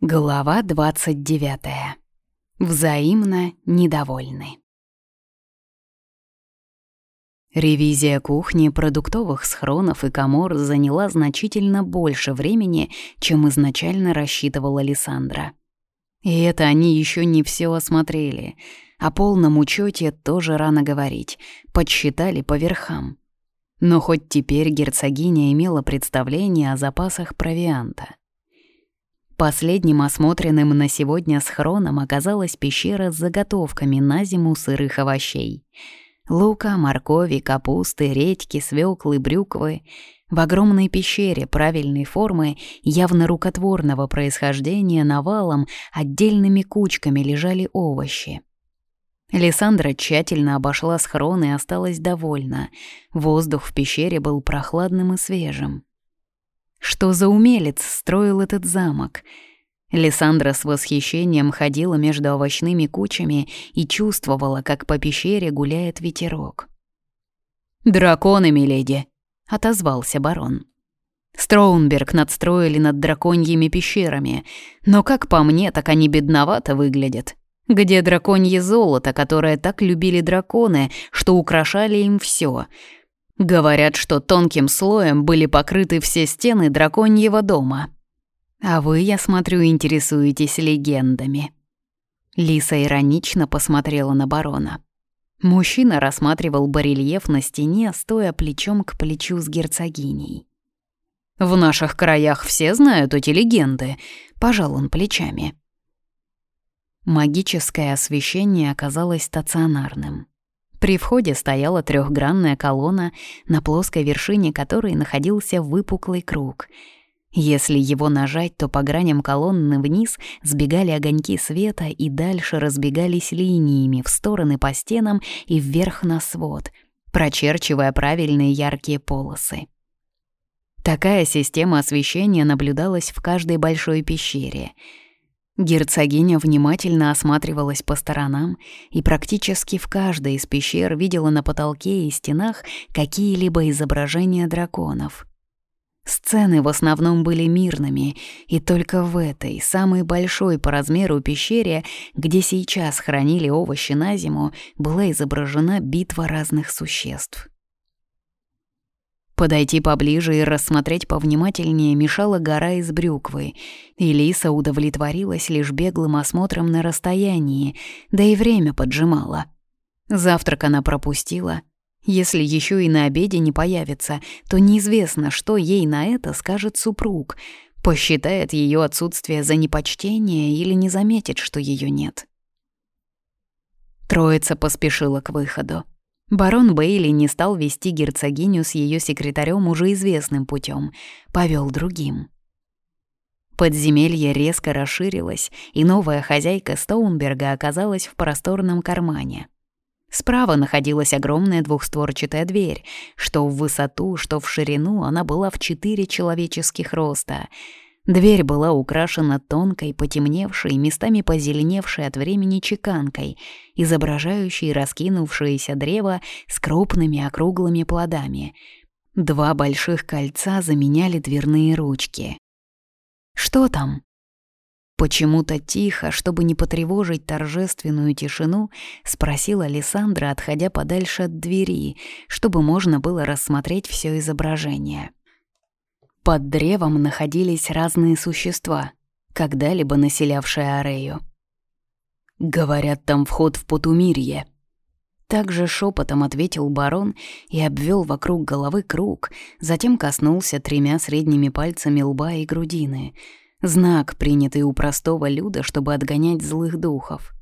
Глава 29. Взаимно недовольны. Ревизия кухни, продуктовых схронов и комор заняла значительно больше времени, чем изначально рассчитывала Александра. И это они еще не все осмотрели. О полном учете тоже рано говорить, подсчитали по верхам. Но хоть теперь герцогиня имела представление о запасах провианта. Последним осмотренным на сегодня схроном оказалась пещера с заготовками на зиму сырых овощей. Лука, моркови, капусты, редьки, свеклы, брюквы. В огромной пещере правильной формы, явно рукотворного происхождения, навалом, отдельными кучками лежали овощи. Лиссандра тщательно обошла схрон и осталась довольна. Воздух в пещере был прохладным и свежим. Что за умелец строил этот замок? Лиссандра с восхищением ходила между овощными кучами и чувствовала, как по пещере гуляет ветерок. «Драконы, миледи!» — отозвался барон. Строунберг надстроили над драконьими пещерами, но, как по мне, так они бедновато выглядят. Где драконье золото, которое так любили драконы, что украшали им все — Говорят, что тонким слоем были покрыты все стены драконьего дома. А вы, я смотрю, интересуетесь легендами. Лиса иронично посмотрела на барона. Мужчина рассматривал барельеф на стене, стоя плечом к плечу с герцогиней. «В наших краях все знают эти легенды», — пожал он плечами. Магическое освещение оказалось стационарным. При входе стояла трехгранная колонна, на плоской вершине которой находился выпуклый круг. Если его нажать, то по граням колонны вниз сбегали огоньки света и дальше разбегались линиями в стороны по стенам и вверх на свод, прочерчивая правильные яркие полосы. Такая система освещения наблюдалась в каждой большой пещере — Герцогиня внимательно осматривалась по сторонам и практически в каждой из пещер видела на потолке и стенах какие-либо изображения драконов. Сцены в основном были мирными, и только в этой, самой большой по размеру пещере, где сейчас хранили овощи на зиму, была изображена битва разных существ. Подойти поближе и рассмотреть повнимательнее мешала гора из брюквы, и Лиса удовлетворилась лишь беглым осмотром на расстоянии, да и время поджимала. Завтрак она пропустила. Если еще и на обеде не появится, то неизвестно, что ей на это скажет супруг. Посчитает ее отсутствие за непочтение или не заметит, что ее нет. Троица поспешила к выходу. Барон Бейли не стал вести герцогиню с ее секретарем уже известным путем, повел другим. Подземелье резко расширилось, и новая хозяйка Стоунберга оказалась в просторном кармане. Справа находилась огромная двухстворчатая дверь, что в высоту, что в ширину она была в четыре человеческих роста — Дверь была украшена тонкой, потемневшей, местами позеленевшей от времени чеканкой, изображающей раскинувшееся древо с крупными округлыми плодами. Два больших кольца заменяли дверные ручки. «Что там?» Почему-то тихо, чтобы не потревожить торжественную тишину, спросила Александра, отходя подальше от двери, чтобы можно было рассмотреть все изображение. Под древом находились разные существа, когда-либо населявшие Арею. «Говорят, там вход в Потумирье». Также шепотом ответил барон и обвел вокруг головы круг, затем коснулся тремя средними пальцами лба и грудины. Знак, принятый у простого люда, чтобы отгонять злых духов.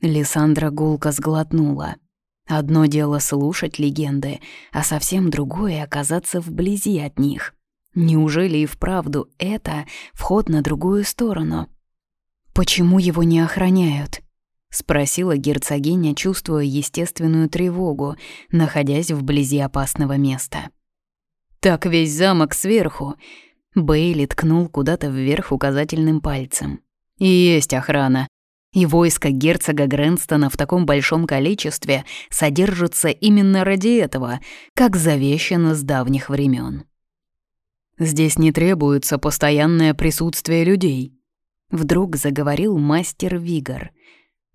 Лиссандра гулко сглотнула. Одно дело слушать легенды, а совсем другое — оказаться вблизи от них. Неужели и вправду это вход на другую сторону? Почему его не охраняют? Спросила герцогиня, чувствуя естественную тревогу, находясь вблизи опасного места. «Так весь замок сверху», — Бейли ткнул куда-то вверх указательным пальцем. «И есть охрана. И войско герцога Грэнстона в таком большом количестве содержится именно ради этого, как завещано с давних времен. Здесь не требуется постоянное присутствие людей. Вдруг заговорил мастер Вигор.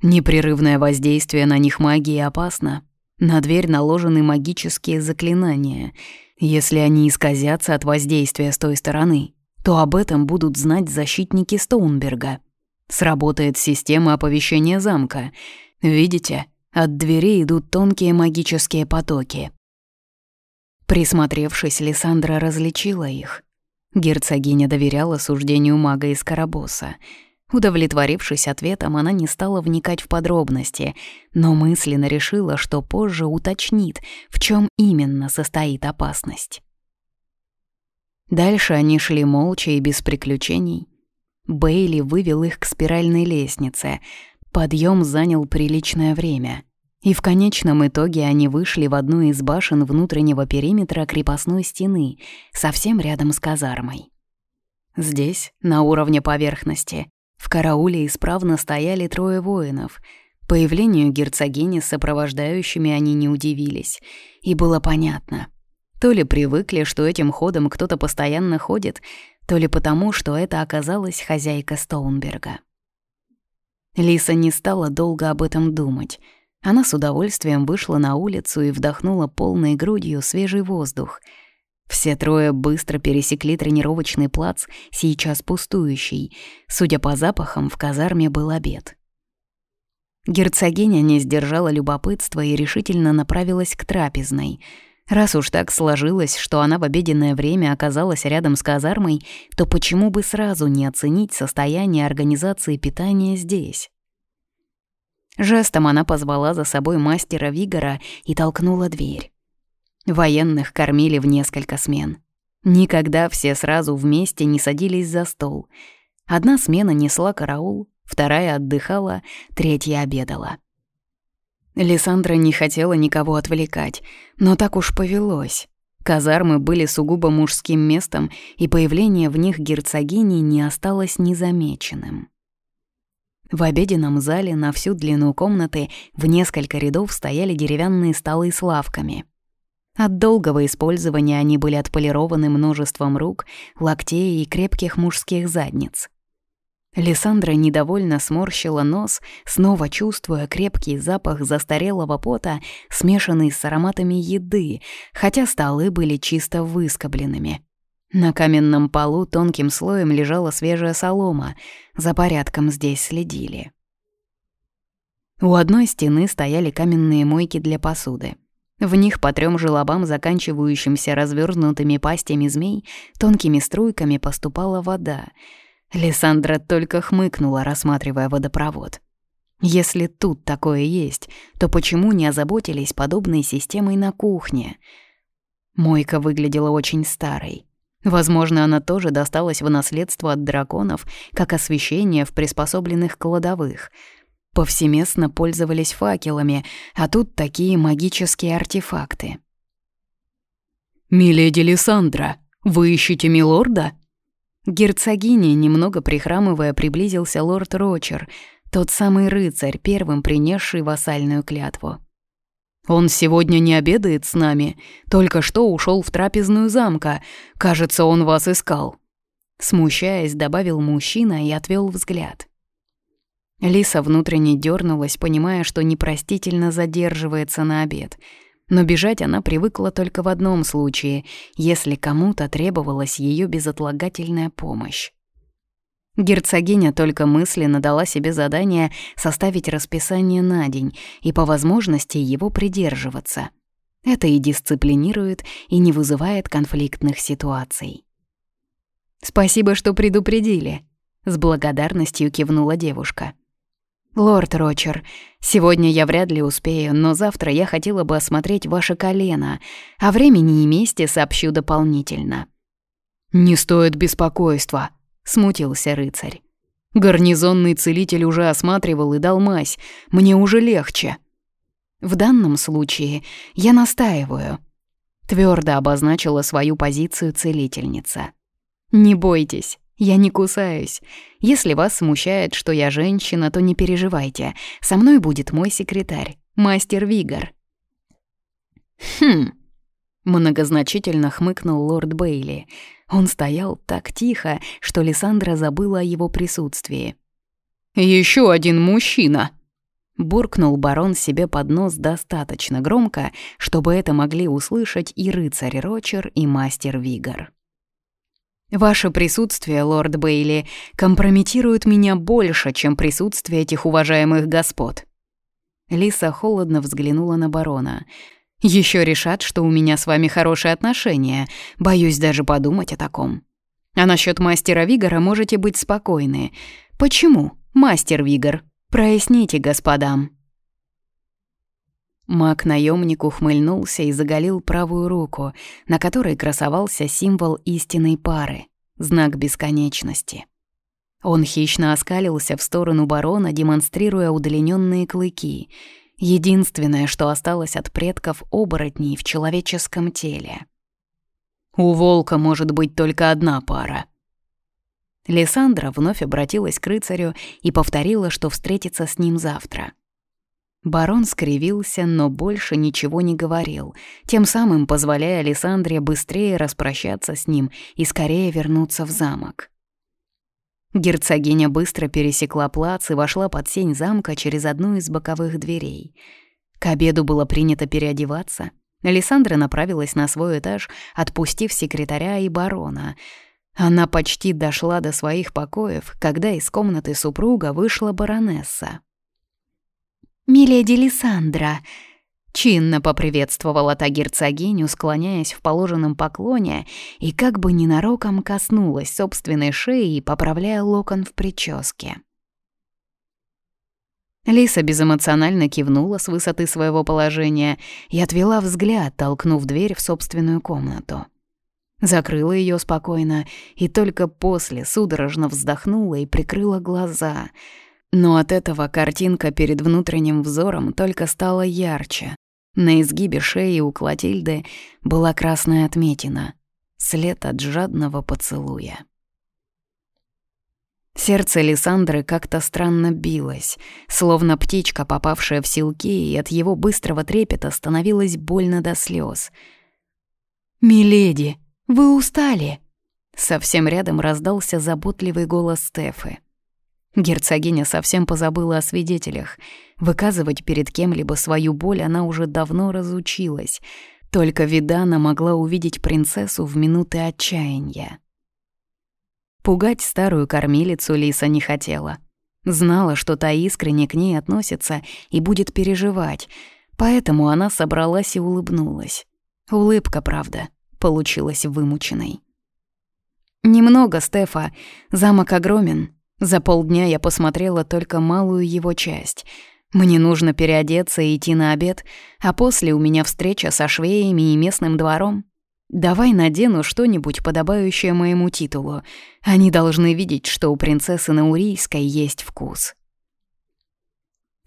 Непрерывное воздействие на них магии опасно. На дверь наложены магические заклинания. Если они исказятся от воздействия с той стороны, то об этом будут знать защитники Стоунберга. Сработает система оповещения замка. Видите, от двери идут тонкие магические потоки. Присмотревшись, Лиссандра различила их. Герцогиня доверяла суждению мага из Карабоса. Удовлетворившись ответом, она не стала вникать в подробности, но мысленно решила, что позже уточнит, в чем именно состоит опасность. Дальше они шли молча и без приключений. Бейли вывел их к спиральной лестнице. Подъем занял приличное время. И в конечном итоге они вышли в одну из башен внутреннего периметра крепостной стены, совсем рядом с казармой. Здесь, на уровне поверхности, в карауле исправно стояли трое воинов. Появлению герцогини с сопровождающими они не удивились, и было понятно. То ли привыкли, что этим ходом кто-то постоянно ходит, то ли потому, что это оказалась хозяйка Стоунберга. Лиса не стала долго об этом думать — она с удовольствием вышла на улицу и вдохнула полной грудью свежий воздух. Все трое быстро пересекли тренировочный плац, сейчас пустующий. Судя по запахам, в казарме был обед. Герцогиня не сдержала любопытства и решительно направилась к трапезной. Раз уж так сложилось, что она в обеденное время оказалась рядом с казармой, то почему бы сразу не оценить состояние организации питания здесь? Жестом она позвала за собой мастера Вигора и толкнула дверь. Военных кормили в несколько смен. Никогда все сразу вместе не садились за стол. Одна смена несла караул, вторая отдыхала, третья обедала. Лиссандра не хотела никого отвлекать, но так уж повелось. Казармы были сугубо мужским местом, и появление в них герцогини не осталось незамеченным. В обеденном зале на всю длину комнаты в несколько рядов стояли деревянные столы с лавками. От долгого использования они были отполированы множеством рук, локтей и крепких мужских задниц. Лиссандра недовольно сморщила нос, снова чувствуя крепкий запах застарелого пота, смешанный с ароматами еды, хотя столы были чисто выскобленными. На каменном полу тонким слоем лежала свежая солома. За порядком здесь следили. У одной стены стояли каменные мойки для посуды. В них по трем желобам, заканчивающимся развернутыми пастями змей, тонкими струйками поступала вода. Лиссандра только хмыкнула, рассматривая водопровод. Если тут такое есть, то почему не озаботились подобной системой на кухне? Мойка выглядела очень старой. Возможно, она тоже досталась в наследство от драконов, как освещение в приспособленных кладовых. Повсеместно пользовались факелами, а тут такие магические артефакты. «Миледи Лиссандра, вы ищете милорда?» Герцогине, немного прихрамывая, приблизился лорд Рочер, тот самый рыцарь, первым принесший вассальную клятву. Он сегодня не обедает с нами, только что ушел в трапезную замка. Кажется, он вас искал». Смущаясь, добавил мужчина и отвел взгляд. Лиса внутренне дернулась, понимая, что непростительно задерживается на обед. Но бежать она привыкла только в одном случае, если кому-то требовалась ее безотлагательная помощь. Герцогиня только мысленно дала себе задание составить расписание на день и по возможности его придерживаться. Это и дисциплинирует, и не вызывает конфликтных ситуаций. «Спасибо, что предупредили», — с благодарностью кивнула девушка. «Лорд Рочер, сегодня я вряд ли успею, но завтра я хотела бы осмотреть ваше колено, а времени и месте сообщу дополнительно». «Не стоит беспокойства», — смутился рыцарь. «Гарнизонный целитель уже осматривал и дал мазь. Мне уже легче». «В данном случае я настаиваю», — твердо обозначила свою позицию целительница. «Не бойтесь, я не кусаюсь. Если вас смущает, что я женщина, то не переживайте. Со мной будет мой секретарь, мастер Вигор». «Хм», — многозначительно хмыкнул лорд Бейли. Он стоял так тихо, что Лиссандра забыла о его присутствии. Еще один мужчина!» Буркнул барон себе под нос достаточно громко, чтобы это могли услышать и рыцарь Рочер, и мастер Вигар. «Ваше присутствие, лорд Бейли, компрометирует меня больше, чем присутствие этих уважаемых господ». Лиса холодно взглянула на барона. Еще решат, что у меня с вами хорошие отношения. Боюсь даже подумать о таком. А насчет мастера Вигора можете быть спокойны. Почему, мастер Вигор? Проясните господам». Маг-наемник ухмыльнулся и заголил правую руку, на которой красовался символ истинной пары — знак бесконечности. Он хищно оскалился в сторону барона, демонстрируя удлиненные клыки — единственное, что осталось от предков оборотней в человеческом теле. «У волка может быть только одна пара», Лиссандра вновь обратилась к рыцарю и повторила, что встретится с ним завтра. Барон скривился, но больше ничего не говорил, тем самым позволяя Александре быстрее распрощаться с ним и скорее вернуться в замок. Герцогиня быстро пересекла плац и вошла под сень замка через одну из боковых дверей. К обеду было принято переодеваться. Александра направилась на свой этаж, отпустив секретаря и барона — она почти дошла до своих покоев, когда из комнаты супруга вышла баронесса. «Миледи Лиссандра», — чинно поприветствовала та герцогиню, склоняясь в положенном поклоне и как бы ненароком коснулась собственной шеи, поправляя локон в прическе. Лиса безэмоционально кивнула с высоты своего положения и отвела взгляд, толкнув дверь в собственную комнату. Закрыла ее спокойно и только после судорожно вздохнула и прикрыла глаза. Но от этого картинка перед внутренним взором только стала ярче. На изгибе шеи у Клотильды была красная отметина — след от жадного поцелуя. Сердце Лиссандры как-то странно билось, словно птичка, попавшая в силки, и от его быстрого трепета становилось больно до слез. «Миледи!» Вы устали?» Совсем рядом раздался заботливый голос Стефы. Герцогиня совсем позабыла о свидетелях. Выказывать перед кем-либо свою боль она уже давно разучилась. Только Видана могла увидеть принцессу в минуты отчаяния. Пугать старую кормилицу Лиса не хотела. Знала, что та искренне к ней относится и будет переживать, поэтому она собралась и улыбнулась. Улыбка, правда, получилась вымученной. «Немного, Стефа. Замок огромен. За полдня я посмотрела только малую его часть. Мне нужно переодеться и идти на обед, а после у меня встреча со швеями и местным двором. Давай надену что-нибудь, подобающее моему титулу. Они должны видеть, что у принцессы Наурийской есть вкус».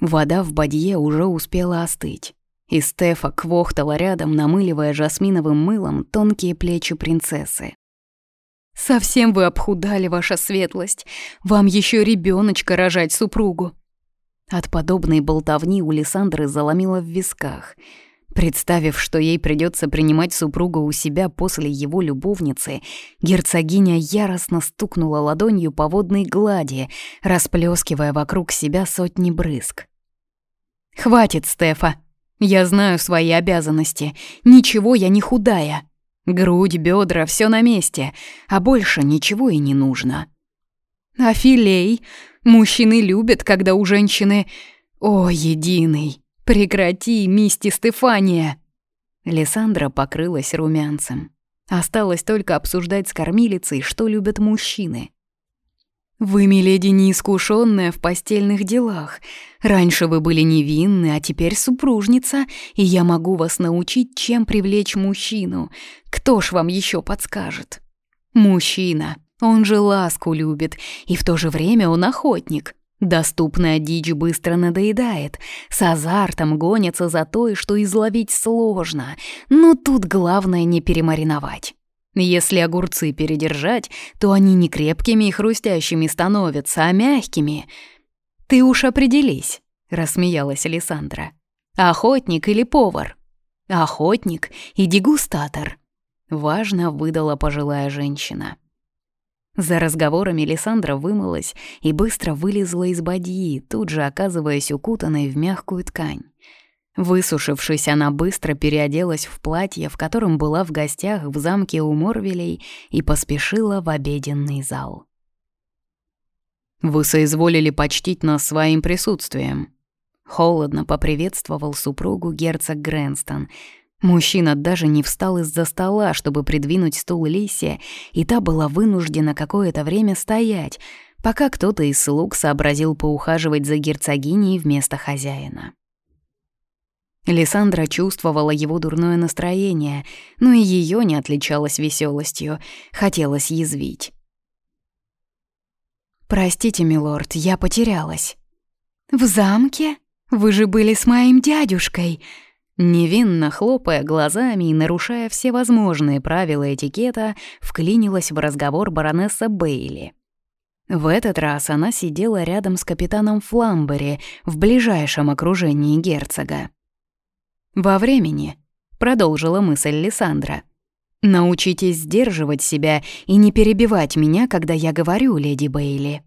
Вода в бадье уже успела остыть. И Стефа квохтала рядом, намыливая жасминовым мылом тонкие плечи принцессы. «Совсем вы обхудали, ваша светлость. Вам еще ребеночка рожать супругу». От подобной болтовни у Лиссандры заломило в висках. Представив, что ей придется принимать супруга у себя после его любовницы, герцогиня яростно стукнула ладонью по водной глади, расплескивая вокруг себя сотни брызг. «Хватит, Стефа!» Я знаю свои обязанности. Ничего я не худая. Грудь, бедра, все на месте, а больше ничего и не нужно. А филей? Мужчины любят, когда у женщины... О, единый! Прекрати, мисти Стефания! Лиссандра покрылась румянцем. Осталось только обсуждать с кормилицей, что любят мужчины. «Вы, миледи, неискушенная в постельных делах. Раньше вы были невинны, а теперь супружница, и я могу вас научить, чем привлечь мужчину. Кто ж вам еще подскажет?» «Мужчина. Он же ласку любит, и в то же время он охотник. Доступная дичь быстро надоедает, с азартом гонится за той, что изловить сложно, но тут главное не перемариновать». Если огурцы передержать, то они не крепкими и хрустящими становятся, а мягкими. «Ты уж определись», — рассмеялась Александра. «Охотник или повар?» «Охотник и дегустатор». — важно выдала пожилая женщина. За разговорами Лиссандра вымылась и быстро вылезла из бадьи, тут же оказываясь укутанной в мягкую ткань. Высушившись, она быстро переоделась в платье, в котором была в гостях в замке у Морвелей, и поспешила в обеденный зал. «Вы соизволили почтить нас своим присутствием», — холодно поприветствовал супругу герцог Грэнстон. Мужчина даже не встал из-за стола, чтобы придвинуть стул Лисе, и та была вынуждена какое-то время стоять, пока кто-то из слуг сообразил поухаживать за герцогиней вместо хозяина. Лиссандра чувствовала его дурное настроение, но и ее не отличалось веселостью, хотелось язвить. «Простите, милорд, я потерялась». «В замке? Вы же были с моим дядюшкой!» Невинно хлопая глазами и нарушая все возможные правила этикета, вклинилась в разговор баронесса Бейли. В этот раз она сидела рядом с капитаном Фламбери в ближайшем окружении герцога. «Во времени», — продолжила мысль Лиссандра. «Научитесь сдерживать себя и не перебивать меня, когда я говорю, леди Бейли».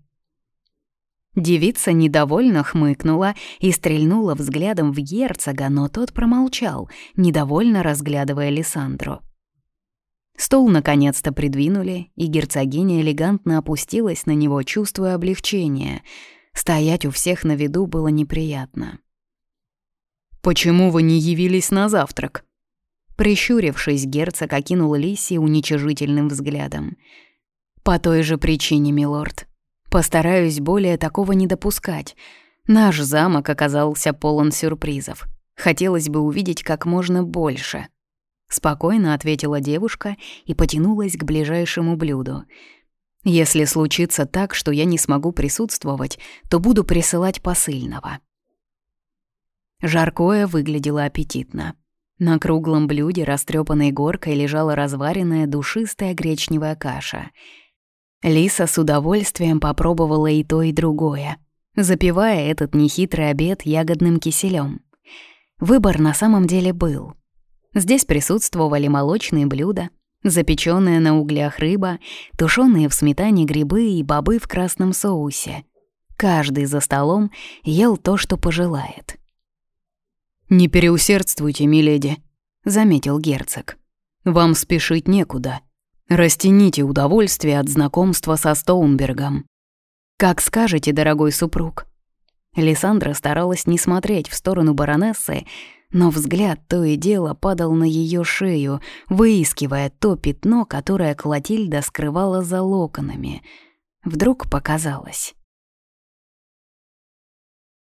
Девица недовольно хмыкнула и стрельнула взглядом в герцога, но тот промолчал, недовольно разглядывая Лиссандру. Стол наконец-то придвинули, и герцогиня элегантно опустилась на него, чувствуя облегчение. Стоять у всех на виду было неприятно. «Почему вы не явились на завтрак?» Прищурившись, герцог окинул Лиси уничижительным взглядом. «По той же причине, милорд. Постараюсь более такого не допускать. Наш замок оказался полон сюрпризов. Хотелось бы увидеть как можно больше». Спокойно ответила девушка и потянулась к ближайшему блюду. «Если случится так, что я не смогу присутствовать, то буду присылать посыльного». Жаркое выглядело аппетитно. На круглом блюде растрепанной горкой лежала разваренная душистая гречневая каша. Лиса с удовольствием попробовала и то, и другое, запивая этот нехитрый обед ягодным киселем. Выбор на самом деле был. Здесь присутствовали молочные блюда, запеченная на углях рыба, тушеные в сметане грибы и бобы в красном соусе. Каждый за столом ел то, что пожелает. «Не переусердствуйте, миледи», — заметил герцог. «Вам спешить некуда. Растяните удовольствие от знакомства со Стоунбергом». «Как скажете, дорогой супруг». Лиссандра старалась не смотреть в сторону баронессы, но взгляд то и дело падал на ее шею, выискивая то пятно, которое Клотильда скрывала за локонами. Вдруг показалось.